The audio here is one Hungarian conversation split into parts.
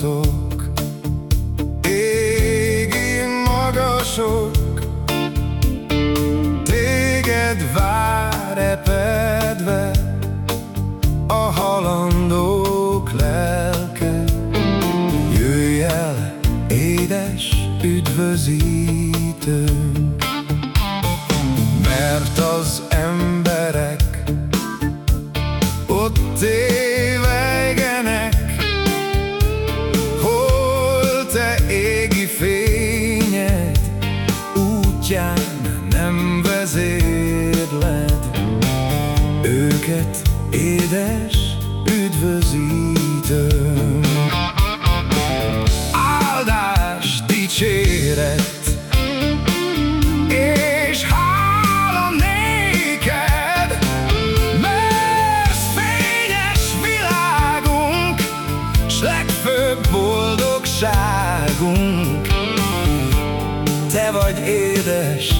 Harmatozzatok, égi magasok, Téged vár repedve a halandók lelke. Jöjj el, édes üdvözítőnk, mert őket, édes üdvözítőm. Áldás, dicséret boldogságunk. Te vagy édes,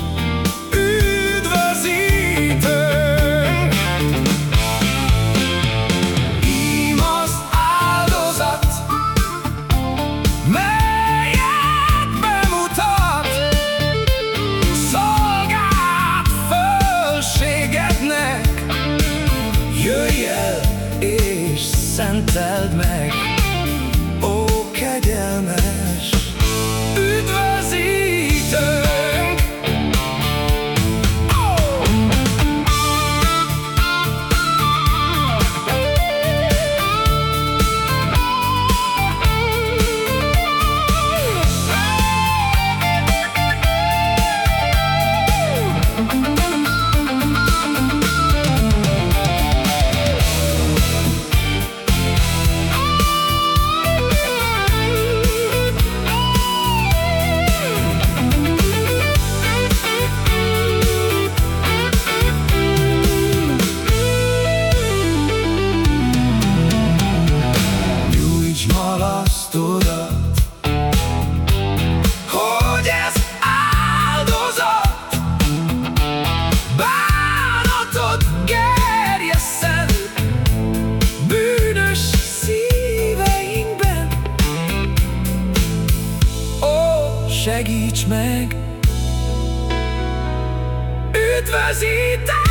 szenteld meg, bánatot gerjesszen bűnös szíveinkben. Ó, segíts meg, üdvözítés!